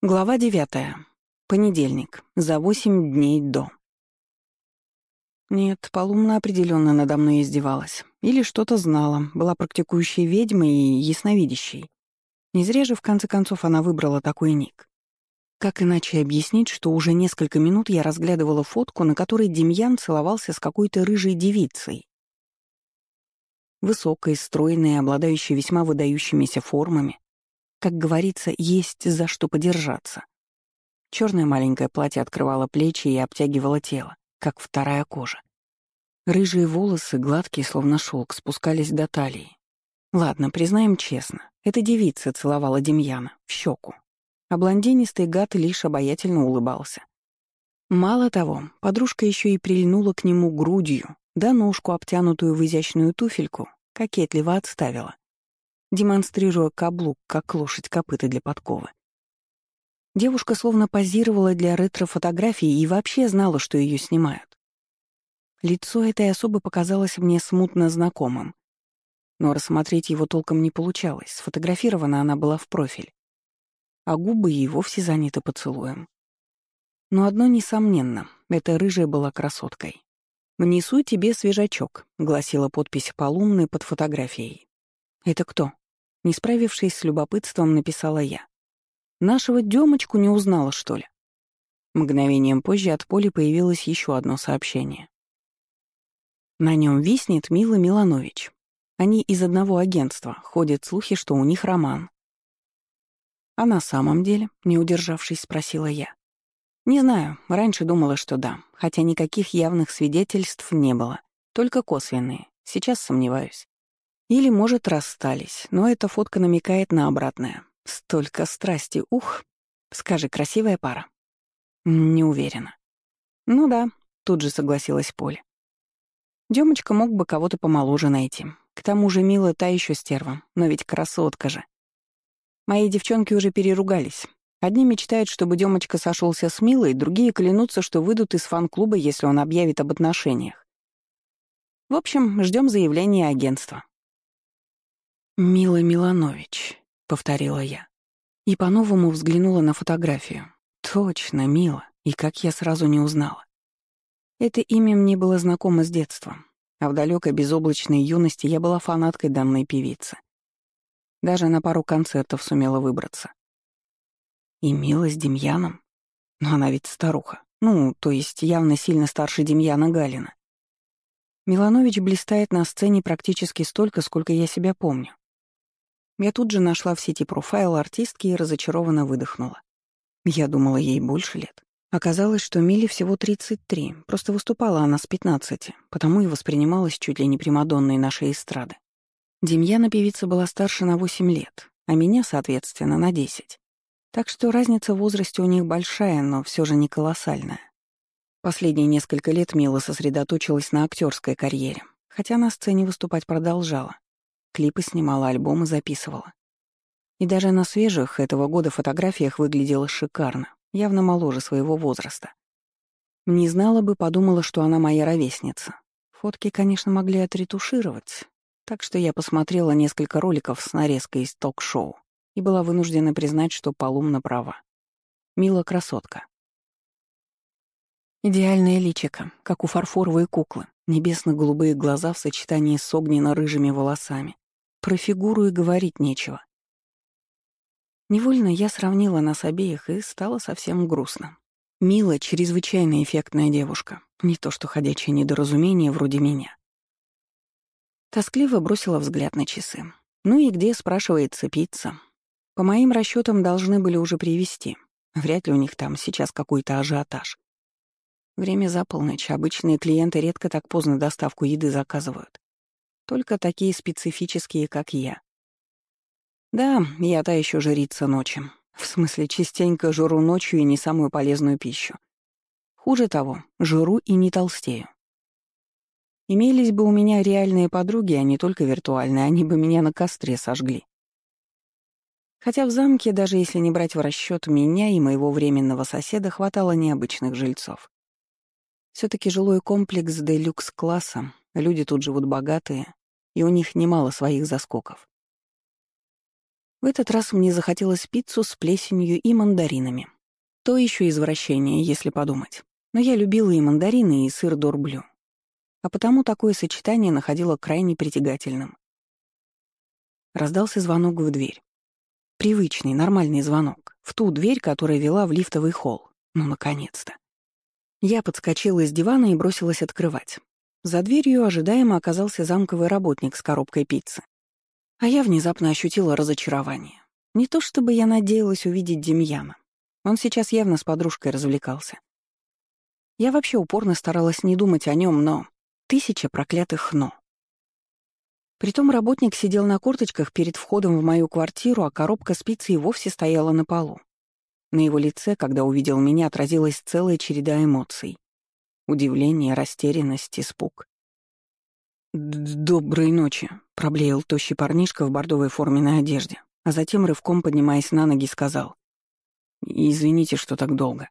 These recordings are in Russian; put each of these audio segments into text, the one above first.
Глава девятая. Понедельник. За восемь дней до. Нет, Полумна определенно надо мной издевалась. Или что-то знала, была практикующей ведьмой и ясновидящей. Не зря же, в конце концов, она выбрала такой ник. Как иначе объяснить, что уже несколько минут я разглядывала фотку, на которой Демьян целовался с какой-то рыжей девицей? Высокой, стройной, обладающей весьма выдающимися формами, как говорится, есть за что подержаться. Черное маленькое платье открывало плечи и обтягивало тело, как вторая кожа. Рыжие волосы, гладкие, словно шелк, спускались до талии. Ладно, признаем честно, эта девица целовала Демьяна в щеку, а блондинистый гад лишь обаятельно улыбался. Мало того, подружка еще и прильнула к нему грудью, да ножку, обтянутую в изящную туфельку, кокетливо отставила демонстрируя каблук, как лошадь копыта для подковы. Девушка словно позировала для ретро-фотографии и вообще знала, что ее снимают. Лицо этой особы показалось мне смутно знакомым. Но рассмотреть его толком не получалось, сфотографирована она была в профиль. А губы ей вовсе заняты поцелуем. Но одно несомненно, эта рыжая была красоткой. «Внесу тебе свежачок», — гласила подпись Полумны под фотографией. «Это кто?» Не справившись с любопытством, написала я. «Нашего Демочку не узнала, что ли?» Мгновением позже от Поли появилось еще одно сообщение. На нем виснет Мила Миланович. Они из одного агентства, ходят слухи, что у них роман. А на самом деле, не удержавшись, спросила я. Не знаю, раньше думала, что да, хотя никаких явных свидетельств не было, только косвенные. Сейчас сомневаюсь. Или, может, расстались, но эта фотка намекает на обратное. Столько страсти, ух! Скажи, красивая пара? Не уверена. Ну да, тут же согласилась Поля. Демочка мог бы кого-то помоложе найти. К тому же Мила та еще стерва, но ведь красотка же. Мои девчонки уже переругались. Одни мечтают, чтобы Демочка сошелся с Милой, другие клянутся, что выйдут из фан-клуба, если он объявит об отношениях. В общем, ждем заявления агентства. «Мила Миланович», — повторила я. И по-новому взглянула на фотографию. Точно, Мила, и как я сразу не узнала. Это имя мне было знакомо с детства, а в далекой безоблачной юности я была фанаткой данной певицы. Даже на пару концертов сумела выбраться. И Мила с Демьяном? Но она ведь старуха. Ну, то есть явно сильно старше Демьяна Галина. Миланович блистает на сцене практически столько, сколько я себя помню. Я тут же нашла в сети профайл артистки и разочарованно выдохнула. Я думала, ей больше лет. Оказалось, что Миле всего 33, просто выступала она с 15, потому и воспринималась чуть ли не примадонной нашей эстрады. Демьяна певица была старше на 8 лет, а меня, соответственно, на 10. Так что разница в возрасте у них большая, но все же не колоссальная. Последние несколько лет Мила сосредоточилась на актерской карьере, хотя на сцене выступать продолжала. Клипы снимала, альбомы записывала. И даже на свежих этого года фотографиях выглядела шикарно, явно моложе своего возраста. Не знала бы, подумала, что она моя ровесница. Фотки, конечно, могли отретушировать, так что я посмотрела несколько роликов с нарезкой из ток-шоу и была вынуждена признать, что Полумна права. Мила красотка. Идеальное личико, как у фарфоровой куклы, небесно-голубые глаза в сочетании с огненно-рыжими волосами, про фигуру и говорить нечего. Невольно я сравнила нас обеих и стало совсем грустно. Мила — чрезвычайно эффектная девушка, не то что ходячее недоразумение вроде меня. Тоскливо бросила взгляд на часы. Ну и где, спрашивается, пицца? По моим расчетам должны были уже привезти. Вряд ли у них там сейчас какой-то ажиотаж. Время за полночь, обычные клиенты редко так поздно доставку еды заказывают. Только такие специфические, как я. Да, я та еще жрица ночи. В смысле, частенько жру ночью и не самую полезную пищу. Хуже того, жру и не толстею. Имелись бы у меня реальные подруги, а не только виртуальные, они бы меня на костре сожгли. Хотя в замке, даже если не брать в расчет меня и моего временного соседа, хватало необычных жильцов. все таки жилой комплекс делюкс-класса, люди тут живут богатые, и у них немало своих заскоков. В этот раз мне захотелось пиццу с плесенью и мандаринами. То еще извращение, если подумать. Но я любила и мандарины, и сыр дорблю. А потому такое сочетание находила крайне притягательным. Раздался звонок в дверь. Привычный, нормальный звонок. В ту дверь, которая вела в лифтовый холл. Ну, наконец-то. Я подскочила из дивана и бросилась открывать. За дверью ожидаемо оказался замковый работник с коробкой пиццы. А я внезапно ощутила разочарование. Не то чтобы я надеялась увидеть Демьяна. Он сейчас явно с подружкой развлекался. Я вообще упорно старалась не думать о нем, но... Тысяча проклятых «но». Притом работник сидел на корточках перед входом в мою квартиру, а коробка спицы и вовсе стояла на полу. На его лице, когда увидел меня, отразилась целая череда эмоций. Удивление, растерянность, испуг. «Доброй ночи», — проблеял тощий парнишка в бордовой форменной одежде, а затем, рывком поднимаясь на ноги, сказал. «Извините, что так долго».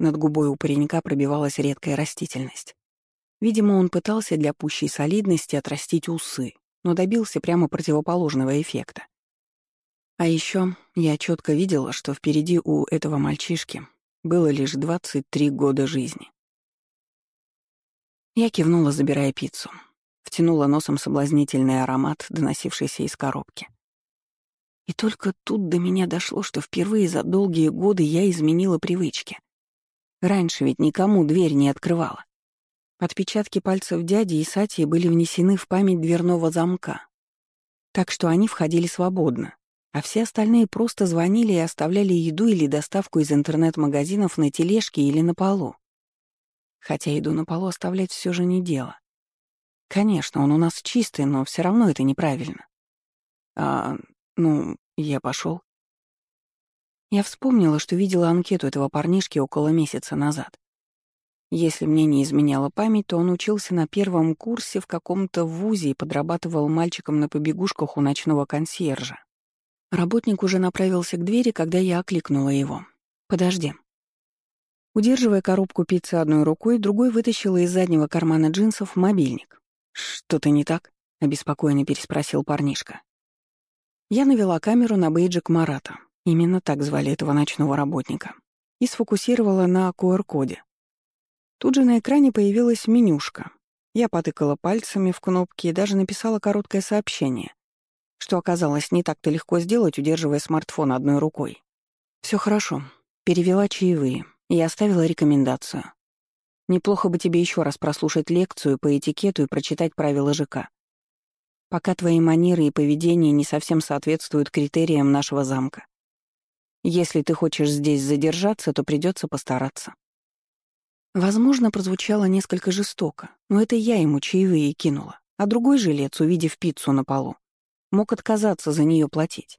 Над губой у паренька пробивалась редкая растительность. Видимо, он пытался для пущей солидности отрастить усы, но добился прямо противоположного эффекта. А еще я четко видела, что впереди у этого мальчишки было лишь 23 года жизни. Я кивнула, забирая пиццу. Втянула носом соблазнительный аромат, доносившийся из коробки. И только тут до меня дошло, что впервые за долгие годы я изменила привычки. Раньше ведь никому дверь не открывала. Отпечатки пальцев дяди и Сати были внесены в память дверного замка. Так что они входили свободно, а все остальные просто звонили и оставляли еду или доставку из интернет-магазинов на тележке или на полу. Хотя еду на полу оставлять все же не дело. Конечно, он у нас чистый, но все равно это неправильно. А, ну, я пошел. Я вспомнила, что видела анкету этого парнишки около месяца назад. Если мне не изменяла память, то он учился на первом курсе в каком-то вузе и подрабатывал мальчиком на побегушках у ночного консьержа. Работник уже направился к двери, когда я окликнула его. «Подожди». Удерживая коробку пиццы одной рукой, другой вытащила из заднего кармана джинсов мобильник. «Что-то не так?» — обеспокоенно переспросил парнишка. Я навела камеру на бейджик Марата, именно так звали этого ночного работника, и сфокусировала на QR-коде. Тут же на экране появилась менюшка. Я потыкала пальцами в кнопки и даже написала короткое сообщение, что оказалось не так-то легко сделать, удерживая смартфон одной рукой. Все хорошо. Перевела чаевые и оставила рекомендацию. Неплохо бы тебе еще раз прослушать лекцию по этикету и прочитать правила ЖК. Пока твои манеры и поведение не совсем соответствуют критериям нашего замка. Если ты хочешь здесь задержаться, то придется постараться. Возможно, прозвучало несколько жестоко, но это я ему чаевые кинула, а другой жилец, увидев пиццу на полу, мог отказаться за нее платить.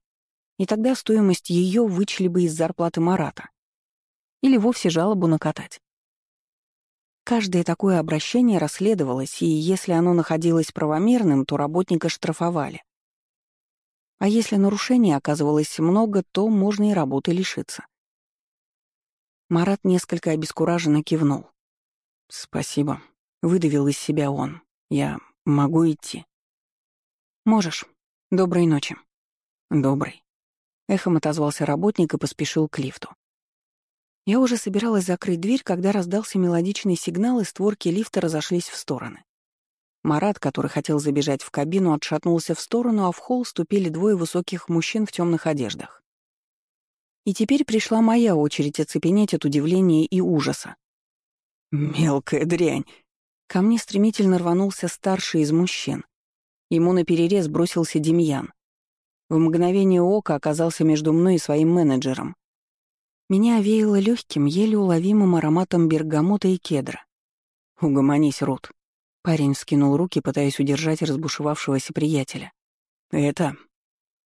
И тогда стоимость ее вычли бы из зарплаты Марата. Или вовсе жалобу накатать. Каждое такое обращение расследовалось, и если оно находилось правомерным, то работника штрафовали. А если нарушений оказывалось много, то можно и работы лишиться. Марат несколько обескураженно кивнул. «Спасибо», — выдавил из себя он. «Я могу идти?» «Можешь. Доброй ночи». «Добрый». Эхом отозвался работник и поспешил к лифту. Я уже собиралась закрыть дверь, когда раздался мелодичный сигнал, и створки лифта разошлись в стороны. Марат, который хотел забежать в кабину, отшатнулся в сторону, а в холл ступили двое высоких мужчин в темных одеждах. И теперь пришла моя очередь оцепенеть от удивления и ужаса. «Мелкая дрянь!» Ко мне стремительно рванулся старший из мужчин. Ему на перерез бросился Демьян. В мгновение ока оказался между мной и своим менеджером. Меня овеяло легким, еле уловимым ароматом бергамота и кедра. «Угомонись, Рут». Парень скинул руки, пытаясь удержать разбушевавшегося приятеля. «Это...»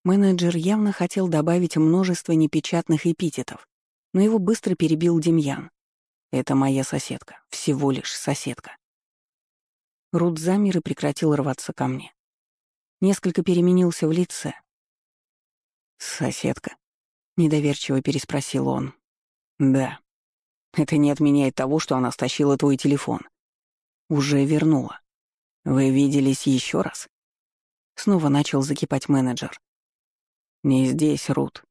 Менеджер явно хотел добавить множество непечатных эпитетов, но его быстро перебил Демьян. «Это моя соседка, всего лишь соседка». Рут замер и прекратил рваться ко мне. Несколько переменился в лице. «Соседка?» Недоверчиво переспросил он. Да. Это не отменяет того, что она стащила твой телефон. Уже вернула. Вы виделись еще раз? Снова начал закипать менеджер. «Не здесь, Рут».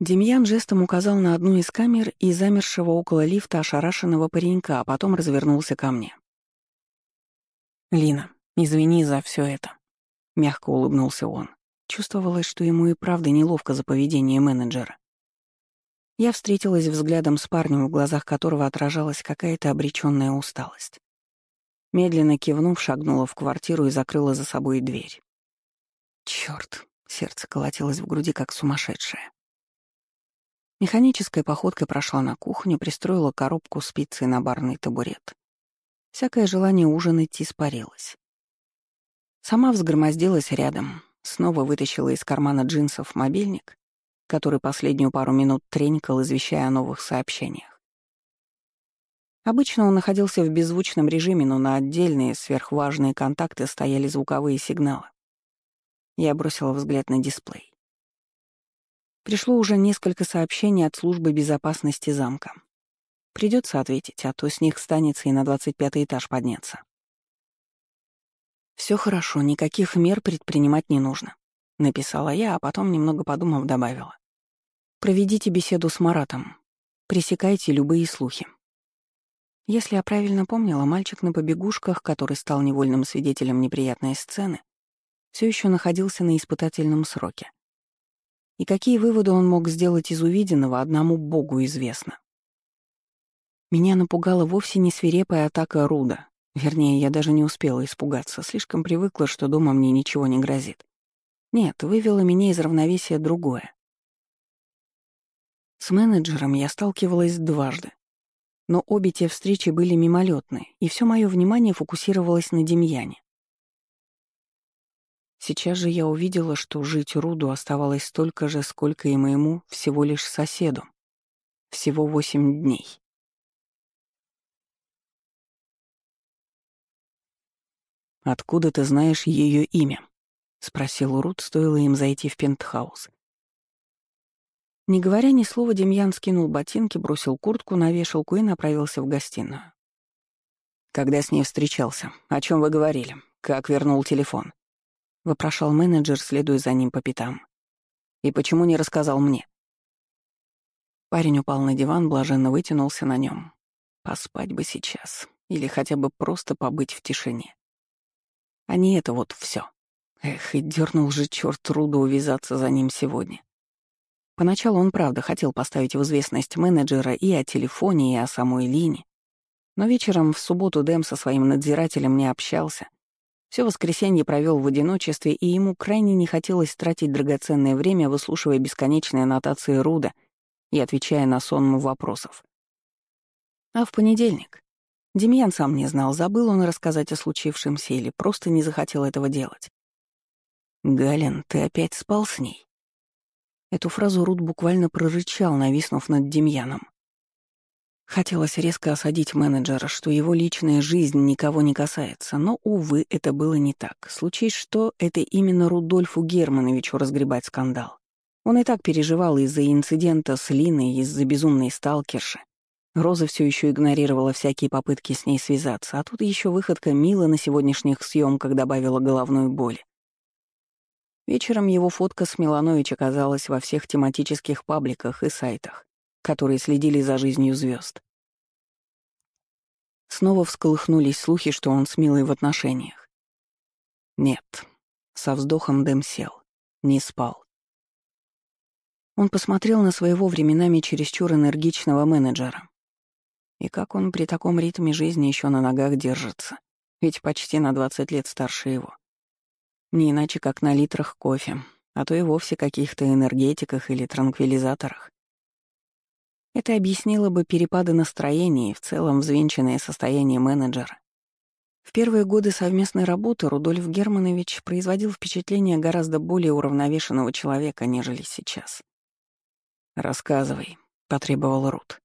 Демьян жестом указал на одну из камер и замершего около лифта ошарашенного паренька, а потом развернулся ко мне. «Лина, извини за все это», — мягко улыбнулся он. Чувствовалось, что ему и правда неловко за поведение менеджера. Я встретилась взглядом с парнем, в глазах которого отражалась какая-то обреченная усталость. Медленно кивнув, шагнула в квартиру и закрыла за собой дверь. Черт, сердце колотилось в груди, как сумасшедшее. Механической походкой прошла на кухню, пристроила коробку с пиццей на барный табурет. Всякое желание ужинать испарилось. Сама взгромоздилась рядом, снова вытащила из кармана джинсов мобильник, который последнюю пару минут тренькал, извещая о новых сообщениях. Обычно он находился в беззвучном режиме, но на отдельные сверхважные контакты стояли звуковые сигналы. Я бросила взгляд на дисплей. Пришло уже несколько сообщений от службы безопасности замка. Придется ответить, а то с них станется и на 25 этаж подняться. Все хорошо, никаких мер предпринимать не нужно», — написала я, а потом, немного подумав, добавила. «Проведите беседу с Маратом. Пресекайте любые слухи». Если я правильно помнила, мальчик на побегушках, который стал невольным свидетелем неприятной сцены, все еще находился на испытательном сроке. И какие выводы он мог сделать из увиденного, одному Богу известно. Меня напугала вовсе не свирепая атака Руда. Вернее, я даже не успела испугаться, слишком привыкла, что дома мне ничего не грозит. Нет, вывело меня из равновесия другое. С менеджером я сталкивалась дважды. Но обе те встречи были мимолетны, и все мое внимание фокусировалось на Демьяне. Сейчас же я увидела, что жить Руду оставалось столько же, сколько и моему всего лишь соседу. Всего восемь дней. «Откуда ты знаешь ее имя?» — спросил Рут, стоило им зайти в пентхаус. Не говоря ни слова, Демьян скинул ботинки, бросил куртку на вешалку и направился в гостиную. «Когда с ней встречался? О чем вы говорили? Как вернул телефон?» — вопрошал менеджер, следуя за ним по пятам. «И почему не рассказал мне?» Парень упал на диван, блаженно вытянулся на нем. Поспать бы сейчас. Или хотя бы просто побыть в тишине. А не это вот все. Эх, и дернул же черт труда увязаться за ним сегодня. Поначалу он, правда, хотел поставить в известность менеджера и о телефоне, и о самой Лине. Но вечером в субботу Дэм со своим надзирателем не общался, все воскресенье провел в одиночестве, и ему крайне не хотелось тратить драгоценное время, выслушивая бесконечные аннотации Руда и отвечая на сонму вопросов. А в понедельник Демьян сам не знал, забыл он рассказать о случившемся или просто не захотел этого делать. «Галин, ты опять спал с ней?» Эту фразу Руд буквально прорычал, нависнув над Демьяном. Хотелось резко осадить менеджера, что его личная жизнь никого не касается, но, увы, это было не так. Случись что, это именно Рудольфу Германовичу разгребать скандал. Он и так переживал из-за инцидента с Линой, из-за безумной сталкерши. Роза все еще игнорировала всякие попытки с ней связаться, а тут еще выходка Мила на сегодняшних съемках добавила головную боль. Вечером его фотка с Миланович оказалась во всех тематических пабликах и сайтах которые следили за жизнью звезд. Снова всколыхнулись слухи, что он с Милой в отношениях. Нет, со вздохом Дэм сел, не спал. Он посмотрел на своего временами чересчур энергичного менеджера. И как он при таком ритме жизни еще на ногах держится, ведь почти на 20 лет старше его. Не иначе, как на литрах кофе, а то и вовсе каких-то энергетиках или транквилизаторах. Это объяснило бы перепады настроения и в целом взвинченное состояние менеджера. В первые годы совместной работы Рудольф Германович производил впечатление гораздо более уравновешенного человека, нежели сейчас. «Рассказывай», — потребовал Рут.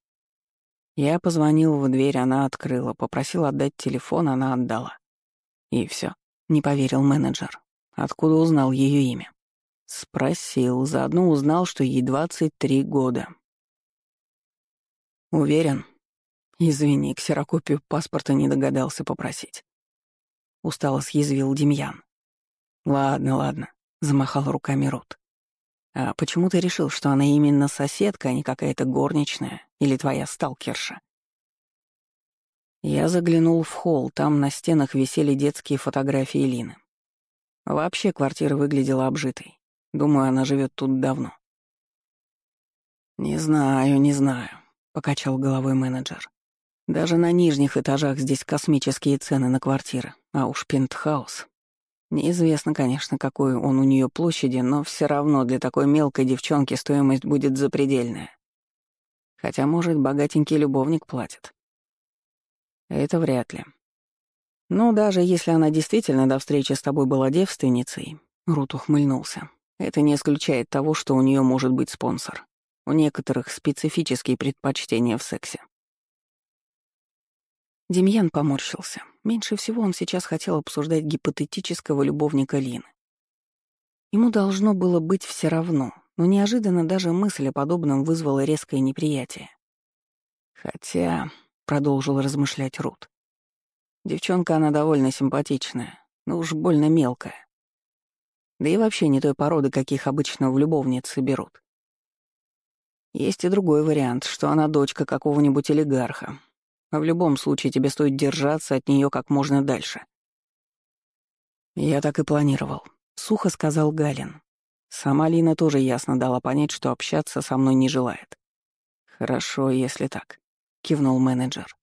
Я позвонил в дверь, она открыла, попросил отдать телефон, она отдала. И все, не поверил менеджер. Откуда узнал ее имя? Спросил, заодно узнал, что ей 23 года, Уверен? Извини, ксерокопию паспорта не догадался попросить. Устало съязвил Демьян. Ладно, ладно, замахал руками Рут. А почему ты решил, что она именно соседка, а не какая-то горничная или твоя сталкерша? Я заглянул в холл, там на стенах висели детские фотографии Лины. Вообще квартира выглядела обжитой. Думаю, она живет тут давно. «Не знаю, не знаю», — покачал головой менеджер. «Даже на нижних этажах здесь космические цены на квартиры, а уж пентхаус. Неизвестно, конечно, какой он у нее площади, но все равно для такой мелкой девчонки стоимость будет запредельная. Хотя, может, богатенький любовник платит. Это вряд ли. Ну, даже если она действительно до встречи с тобой была девственницей, Рут ухмыльнулся, это не исключает того, что у нее может быть спонсор. У некоторых специфические предпочтения в сексе. Демьян поморщился. Меньше всего он сейчас хотел обсуждать гипотетического любовника Лины. Ему должно было быть все равно, но неожиданно даже мысль о подобном вызвала резкое неприятие. Хотя продолжил размышлять Рут. Девчонка она довольно симпатичная, но уж больно мелкая. Да и вообще не той породы, каких обычно в любовницы берут. Есть и другой вариант, что она дочка какого-нибудь олигарха. А в любом случае тебе стоит держаться от нее как можно дальше. Я так и планировал, сухо сказал Галин. Сама Лина тоже ясно дала понять, что общаться со мной не желает. Хорошо, если так. — кивнул менеджер.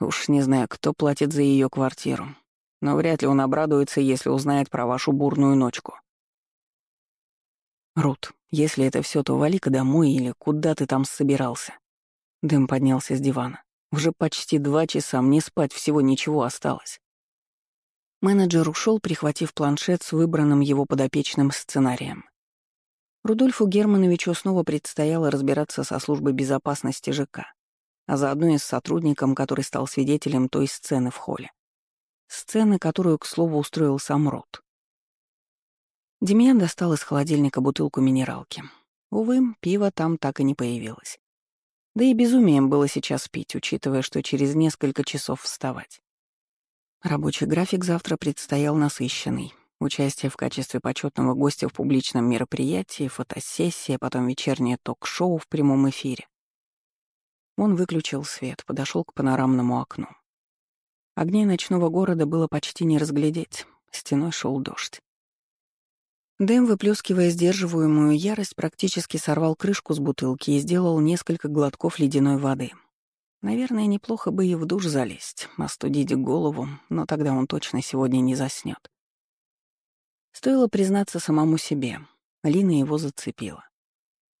«Уж не знаю, кто платит за ее квартиру, но вряд ли он обрадуется, если узнает про вашу бурную ночку». «Рут, если это все, то вали-ка домой или куда ты там собирался?» Дым поднялся с дивана. «Уже почти два часа, мне спать всего ничего осталось». Менеджер ушел, прихватив планшет с выбранным его подопечным сценарием. Рудольфу Германовичу снова предстояло разбираться со службой безопасности ЖК а заодно и с сотрудником, который стал свидетелем той сцены в холле. Сцены, которую, к слову, устроил сам Рот. Демьян достал из холодильника бутылку минералки. Увы, пива там так и не появилось. Да и безумием было сейчас пить, учитывая, что через несколько часов вставать. Рабочий график завтра предстоял насыщенный. Участие в качестве почетного гостя в публичном мероприятии, фотосессия, потом вечернее ток-шоу в прямом эфире. Он выключил свет, подошел к панорамному окну. Огней ночного города было почти не разглядеть, стеной шел дождь. Дэм, выплескивая сдерживаемую ярость, практически сорвал крышку с бутылки и сделал несколько глотков ледяной воды. Наверное, неплохо бы и в душ залезть, остудить голову, но тогда он точно сегодня не заснет. Стоило признаться самому себе, Лина его зацепила.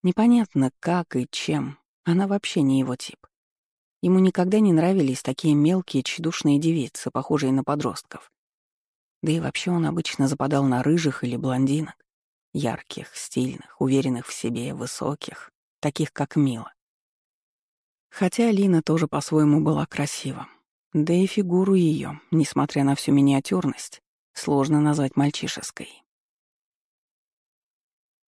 Непонятно, как и чем, она вообще не его тип. Ему никогда не нравились такие мелкие, тщедушные девицы, похожие на подростков. Да и вообще он обычно западал на рыжих или блондинок. Ярких, стильных, уверенных в себе, высоких, таких как Мила. Хотя Лина тоже по-своему была красива. Да и фигуру ее, несмотря на всю миниатюрность, сложно назвать мальчишеской.